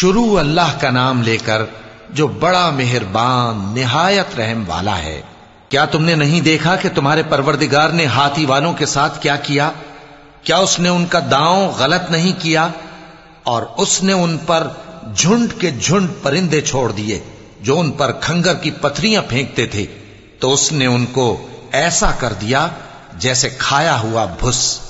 शुरू अल्लाह का नाम लेकर जो बड़ा मेहरबान, निहायत रहम वाला है। क्या तुमने नहीं देखा कि तुम्हारे परवरदिगार ने हाथी वालों के साथ क्या किया? क्या उसने उनका दांव गलत नहीं किया? और उसने उन पर झुंड के झुंड परिंदे छोड़ दिए, जो उन पर खंगर की पथरियाँ फेंकते थे। तो उसने उनको ऐसा कर दिया जैसे खाया हुआ भुस।